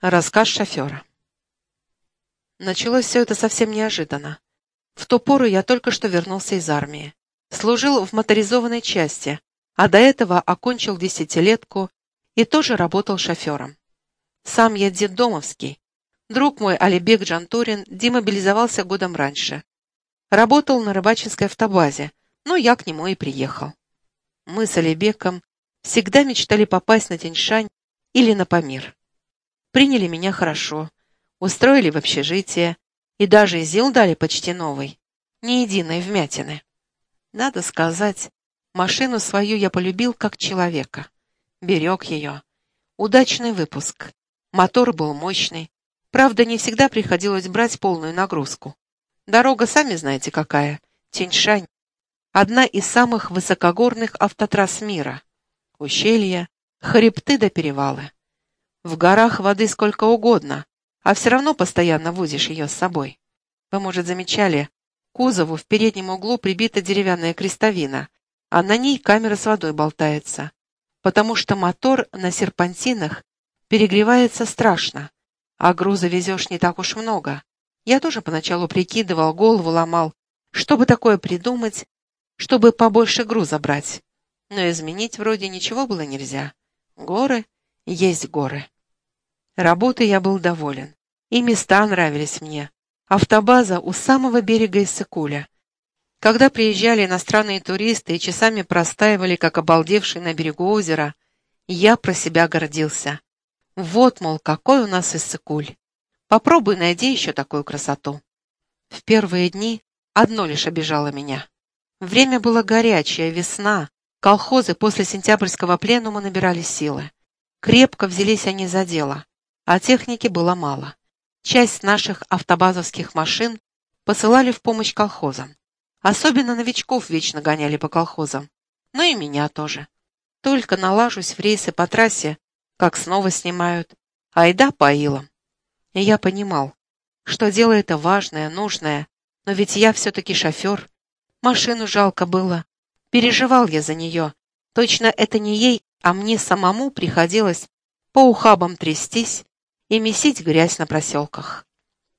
Рассказ шофера. Началось все это совсем неожиданно. В ту пору я только что вернулся из армии. Служил в моторизованной части, а до этого окончил десятилетку и тоже работал шофером. Сам я детдомовский. Друг мой Алибек Джантурин демобилизовался годом раньше. Работал на рыбаческой автобазе, но я к нему и приехал. Мы с Алибеком всегда мечтали попасть на Тяньшань или на Памир. Приняли меня хорошо, устроили в общежитие и даже ЗИЛ дали почти новый, ни единой вмятины. Надо сказать, машину свою я полюбил как человека. Берег ее. Удачный выпуск. Мотор был мощный. Правда, не всегда приходилось брать полную нагрузку. Дорога, сами знаете какая. Тяньшань. Одна из самых высокогорных автотрасс мира. Ущелья, хребты до да перевалы. В горах воды сколько угодно, а все равно постоянно возишь ее с собой. Вы, может, замечали, кузову в переднем углу прибита деревянная крестовина, а на ней камера с водой болтается, потому что мотор на серпантинах перегревается страшно, а груза везешь не так уж много. Я тоже поначалу прикидывал, голову ломал, чтобы такое придумать, чтобы побольше груза брать. Но изменить вроде ничего было нельзя. Горы есть горы. Работой я был доволен. И места нравились мне. Автобаза у самого берега Иссыкуля. Когда приезжали иностранные туристы и часами простаивали, как обалдевшие на берегу озера, я про себя гордился. Вот, мол, какой у нас Иссыкуль. Попробуй найди еще такую красоту. В первые дни одно лишь обижало меня. Время было горячее, весна. Колхозы после сентябрьского пленума набирали силы. Крепко взялись они за дело а техники было мало. Часть наших автобазовских машин посылали в помощь колхозам. Особенно новичков вечно гоняли по колхозам. Ну и меня тоже. Только налажусь в рейсы по трассе, как снова снимают. Айда по илам. И я понимал, что дело это важное, нужное, но ведь я все-таки шофер. Машину жалко было. Переживал я за нее. Точно это не ей, а мне самому приходилось по ухабам трястись, и месить грязь на проселках.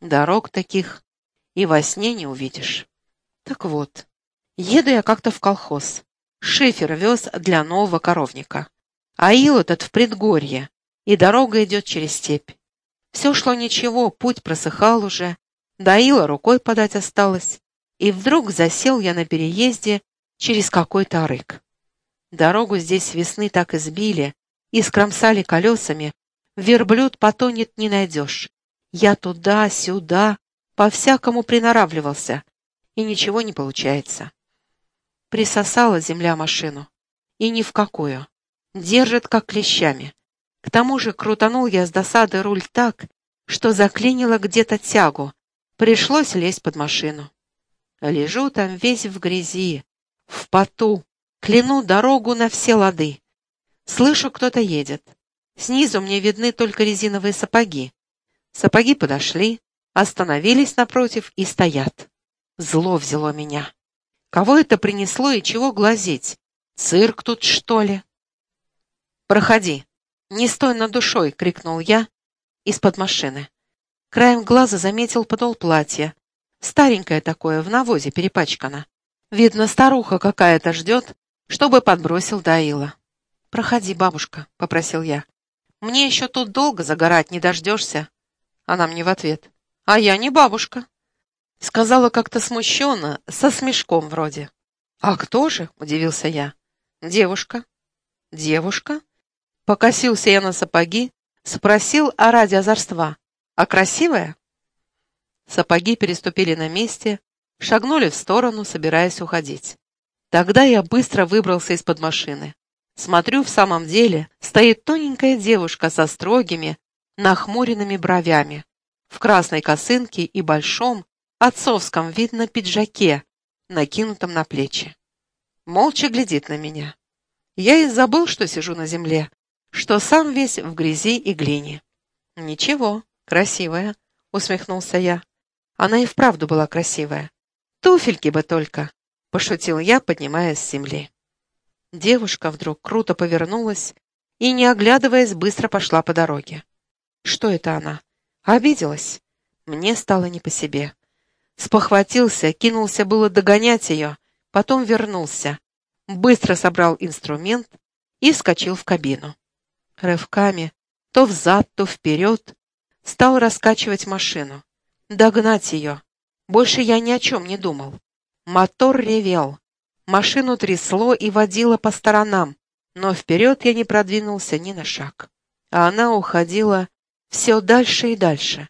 Дорог таких и во сне не увидишь. Так вот, еду я как-то в колхоз. Шифер вез для нового коровника. А ил этот в предгорье, и дорога идет через степь. Все шло ничего, путь просыхал уже, до ила рукой подать осталось, и вдруг засел я на переезде через какой-то рык. Дорогу здесь весны так избили и скромсали колесами, верблюд потонет не найдешь. Я туда-сюда, по-всякому приноравливался, и ничего не получается. Присосала земля машину. И ни в какую. Держит, как клещами. К тому же крутанул я с досады руль так, что заклинило где-то тягу. Пришлось лезть под машину. Лежу там весь в грязи, в поту, кляну дорогу на все лады. Слышу, кто-то едет. Снизу мне видны только резиновые сапоги. Сапоги подошли, остановились напротив и стоят. Зло взяло меня. Кого это принесло и чего глазеть? Цирк тут, что ли? «Проходи! Не стой над душой!» — крикнул я из-под машины. Краем глаза заметил подол платья. Старенькое такое, в навозе перепачкано. Видно, старуха какая-то ждет, чтобы подбросил Даила. «Проходи, бабушка», — попросил я. Мне еще тут долго загорать не дождешься. Она мне в ответ. А я не бабушка. Сказала как-то смущенно, со смешком вроде. А кто же? Удивился я. Девушка. Девушка? Покосился я на сапоги, спросил о ради озорства. А красивая? Сапоги переступили на месте, шагнули в сторону, собираясь уходить. Тогда я быстро выбрался из-под машины. Смотрю, в самом деле стоит тоненькая девушка со строгими, нахмуренными бровями, в красной косынке и большом, отцовском, видно, пиджаке, накинутом на плечи. Молча глядит на меня. Я и забыл, что сижу на земле, что сам весь в грязи и глине. «Ничего, красивая», — усмехнулся я. Она и вправду была красивая. «Туфельки бы только», — пошутил я, поднимаясь с земли. Девушка вдруг круто повернулась и, не оглядываясь, быстро пошла по дороге. Что это она? Обиделась? Мне стало не по себе. Спохватился, кинулся было догонять ее, потом вернулся, быстро собрал инструмент и вскочил в кабину. Рывками, то взад, то вперед, стал раскачивать машину. Догнать ее. Больше я ни о чем не думал. Мотор ревел. Машину трясло и водило по сторонам, но вперед я не продвинулся ни на шаг. А она уходила все дальше и дальше.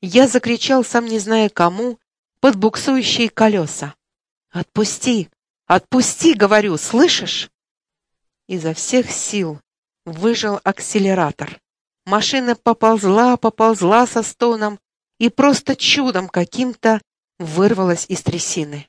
Я закричал, сам не зная кому, под буксующие колеса. «Отпусти! Отпусти!» — говорю, слышишь? Изо всех сил выжал акселератор. Машина поползла, поползла со стоном и просто чудом каким-то вырвалась из трясины.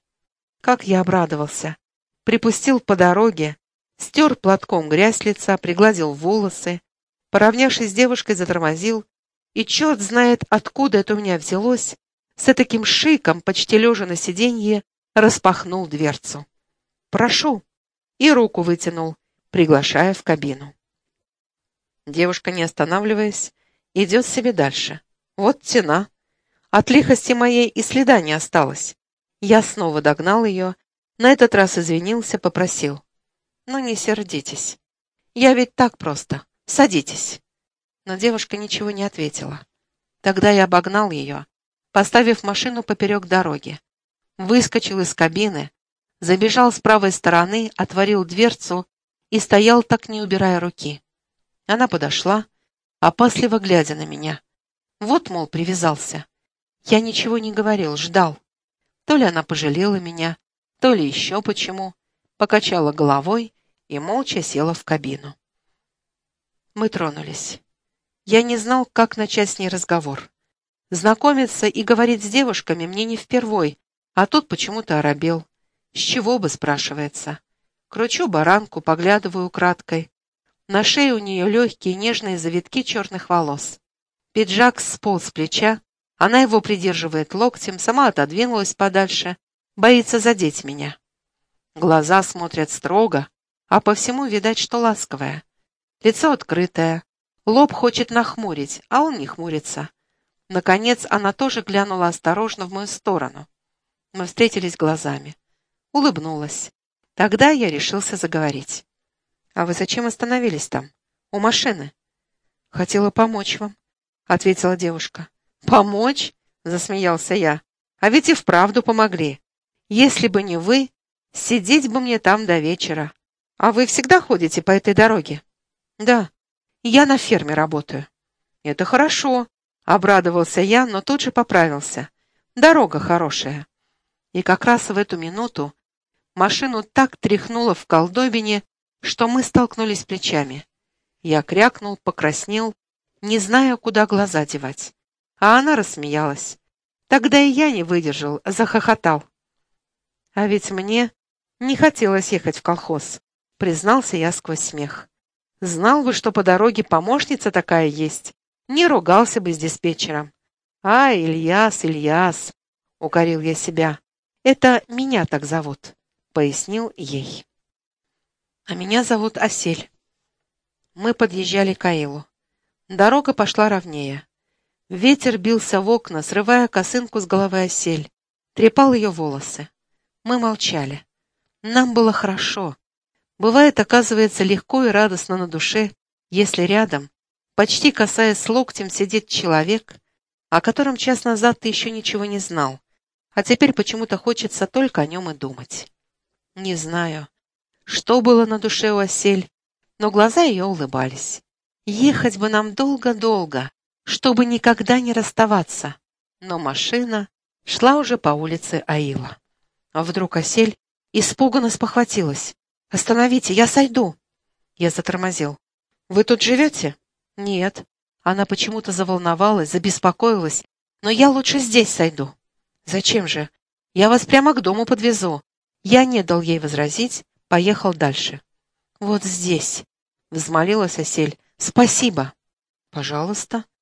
Как я обрадовался. Припустил по дороге, стер платком грязь лица, пригладил волосы, поравнявшись с девушкой, затормозил, и черт знает, откуда это у меня взялось, с таким шиком, почти лежа на сиденье, распахнул дверцу. «Прошу!» и руку вытянул, приглашая в кабину. Девушка, не останавливаясь, идет себе дальше. Вот тена. От лихости моей и следа не осталось. Я снова догнал ее, на этот раз извинился, попросил. «Ну не сердитесь. Я ведь так просто. Садитесь». Но девушка ничего не ответила. Тогда я обогнал ее, поставив машину поперек дороги. Выскочил из кабины, забежал с правой стороны, отворил дверцу и стоял так, не убирая руки. Она подошла, опасливо глядя на меня. Вот, мол, привязался. Я ничего не говорил, ждал. То ли она пожалела меня, то ли еще почему. Покачала головой и молча села в кабину. Мы тронулись. Я не знал, как начать с ней разговор. Знакомиться и говорить с девушками мне не впервой, а тут почему-то оробел. С чего бы, спрашивается. Кручу баранку, поглядываю краткой. На шее у нее легкие нежные завитки черных волос. Пиджак сполз с плеча, она его придерживает локтем, сама отодвинулась подальше, боится задеть меня. Глаза смотрят строго, а по всему видать, что ласковое. Лицо открытое, лоб хочет нахмурить, а он не хмурится. Наконец она тоже глянула осторожно в мою сторону. Мы встретились глазами. Улыбнулась. Тогда я решился заговорить. «А вы зачем остановились там? У машины?» «Хотела помочь вам», — ответила девушка. «Помочь?» — засмеялся я. «А ведь и вправду помогли. Если бы не вы, сидеть бы мне там до вечера. А вы всегда ходите по этой дороге?» «Да, я на ферме работаю». «Это хорошо», — обрадовался я, но тут же поправился. «Дорога хорошая». И как раз в эту минуту машину так тряхнуло в колдобине, что мы столкнулись плечами. Я крякнул, покраснел, не зная, куда глаза девать. А она рассмеялась. Тогда и я не выдержал, захохотал. А ведь мне не хотелось ехать в колхоз, признался я сквозь смех. Знал бы, что по дороге помощница такая есть, не ругался бы с диспетчером. А, Ильяс, Ильяс, укорил я себя. Это меня так зовут, пояснил ей. А меня зовут Осель. Мы подъезжали к Аилу. Дорога пошла ровнее. Ветер бился в окна, срывая косынку с головы Осель, трепал ее волосы. Мы молчали. Нам было хорошо. Бывает, оказывается, легко и радостно на душе, если рядом, почти касаясь локтем, сидит человек, о котором час назад ты еще ничего не знал, а теперь почему-то хочется только о нем и думать. Не знаю, что было на душе у осель, но глаза ее улыбались. Ехать бы нам долго-долго, чтобы никогда не расставаться. Но машина шла уже по улице Аила. А вдруг осель испуганно спохватилась. «Остановите, я сойду!» Я затормозил. «Вы тут живете?» «Нет». Она почему-то заволновалась, забеспокоилась. «Но я лучше здесь сойду». «Зачем же? Я вас прямо к дому подвезу». Я не дал ей возразить, поехал дальше. «Вот здесь», — взмолилась Осель. «Спасибо». «Пожалуйста», —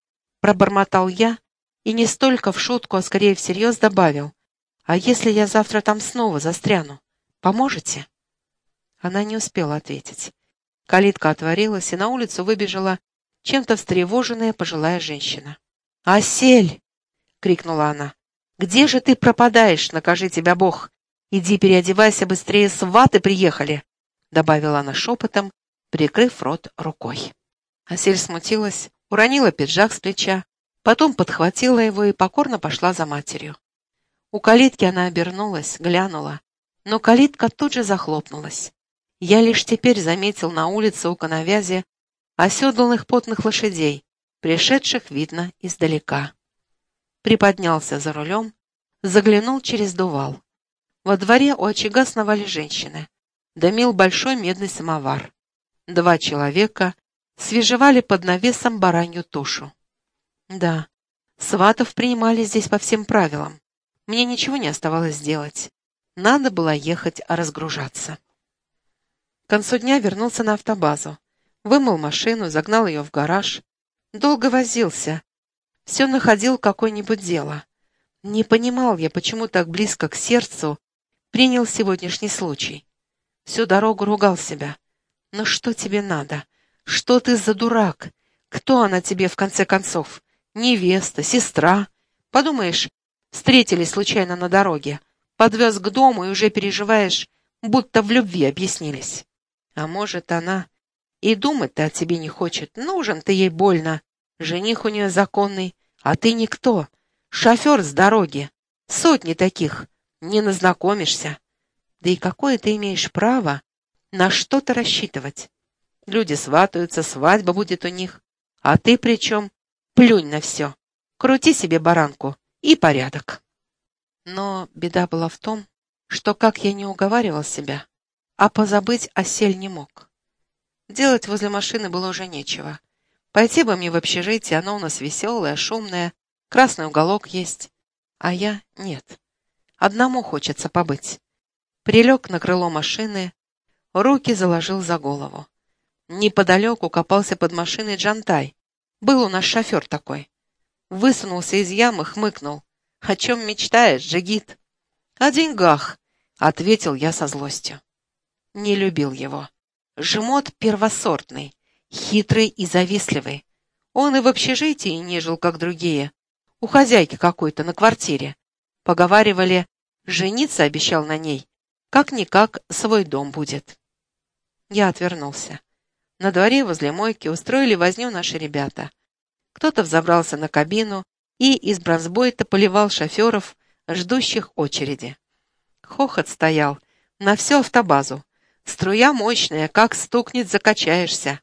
пробормотал я и не столько в шутку, а скорее всерьез добавил. «А если я завтра там снова застряну, поможете?» Она не успела ответить. Калитка отворилась, и на улицу выбежала чем-то встревоженная пожилая женщина. «Осель!» — крикнула она. «Где же ты пропадаешь, накажи тебя Бог? Иди переодевайся быстрее, сваты приехали!» — добавила она шепотом, прикрыв рот рукой. Осель смутилась, уронила пиджак с плеча, потом подхватила его и покорно пошла за матерью. У калитки она обернулась, глянула, но калитка тут же захлопнулась. Я лишь теперь заметил на улице у коновязи оседланных потных лошадей, пришедших, видно, издалека приподнялся за рулем, заглянул через дувал. Во дворе у очага сновали женщины. Дымил большой медный самовар. Два человека свежевали под навесом баранью тушу. Да, сватов принимали здесь по всем правилам. Мне ничего не оставалось сделать. Надо было ехать разгружаться. К концу дня вернулся на автобазу. Вымыл машину, загнал ее в гараж. Долго возился, все находил какое-нибудь дело. Не понимал я, почему так близко к сердцу принял сегодняшний случай. Всю дорогу ругал себя. Но что тебе надо? Что ты за дурак? Кто она тебе, в конце концов? Невеста, сестра? Подумаешь, встретились случайно на дороге, подвез к дому и уже переживаешь, будто в любви объяснились. А может, она и думать-то о тебе не хочет, нужен ты ей больно, Жених у нее законный, а ты никто. Шофер с дороги. Сотни таких. Не назнакомишься. Да и какое ты имеешь право на что-то рассчитывать? Люди сватаются, свадьба будет у них. А ты при чем? Плюнь на все. Крути себе баранку. И порядок. Но беда была в том, что как я не уговаривал себя, а позабыть осель не мог. Делать возле машины было уже нечего. Пойти бы мне в общежитие, оно у нас веселое, шумное, красный уголок есть. А я — нет. Одному хочется побыть. Прилег на крыло машины, руки заложил за голову. Неподалеку копался под машиной Джантай. Был у нас шофер такой. Высунулся из ямы, хмыкнул. «О чем мечтаешь, Джигит?» «О деньгах», — ответил я со злостью. Не любил его. Жмот первосортный хитрый и завистливый. Он и в общежитии не жил, как другие. У хозяйки какой-то на квартире. Поговаривали, жениться обещал на ней. Как-никак свой дом будет. Я отвернулся. На дворе возле мойки устроили возню наши ребята. Кто-то взобрался на кабину и из бронзбойта поливал шоферов, ждущих очереди. Хохот стоял на всю автобазу. Струя мощная, как стукнет, закачаешься.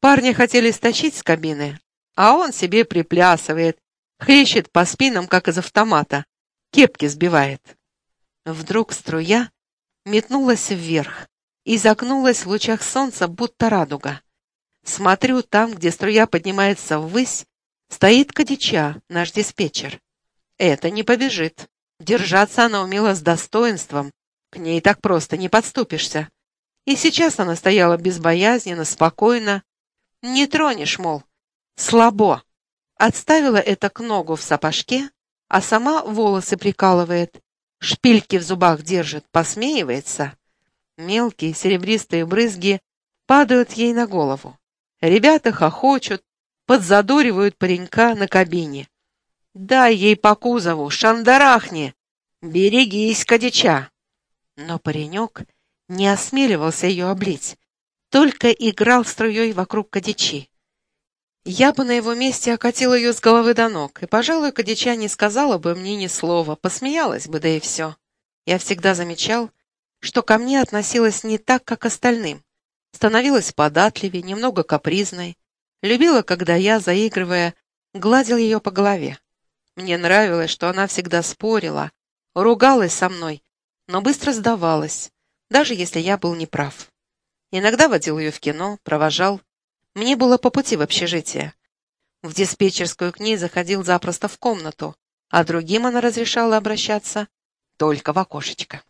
Парни хотели стащить с кабины, а он себе приплясывает, хлещет по спинам, как из автомата, кепки сбивает. Вдруг струя метнулась вверх и загнулась в лучах солнца, будто радуга. Смотрю, там, где струя поднимается ввысь, стоит Кадича, наш диспетчер. Это не побежит. Держаться она умела с достоинством, к ней так просто не подступишься. И сейчас она стояла безбоязненно, спокойно, не тронешь, мол. Слабо. Отставила это к ногу в сапожке, а сама волосы прикалывает, шпильки в зубах держит, посмеивается. Мелкие серебристые брызги падают ей на голову. Ребята хохочут, подзадоривают паренька на кабине. «Дай ей по кузову, шандарахни! Берегись, кадича!» Но паренек не осмеливался ее облить, только играл струей вокруг Кадичи. Я бы на его месте окатила ее с головы до ног, и, пожалуй, Кадича не сказала бы мне ни слова, посмеялась бы, да и все. Я всегда замечал, что ко мне относилась не так, как остальным. Становилась податливее, немного капризной. Любила, когда я, заигрывая, гладил ее по голове. Мне нравилось, что она всегда спорила, ругалась со мной, но быстро сдавалась, даже если я был неправ. Иногда водил ее в кино, провожал. Мне было по пути в общежитие. В диспетчерскую к ней заходил запросто в комнату, а другим она разрешала обращаться только в окошечко.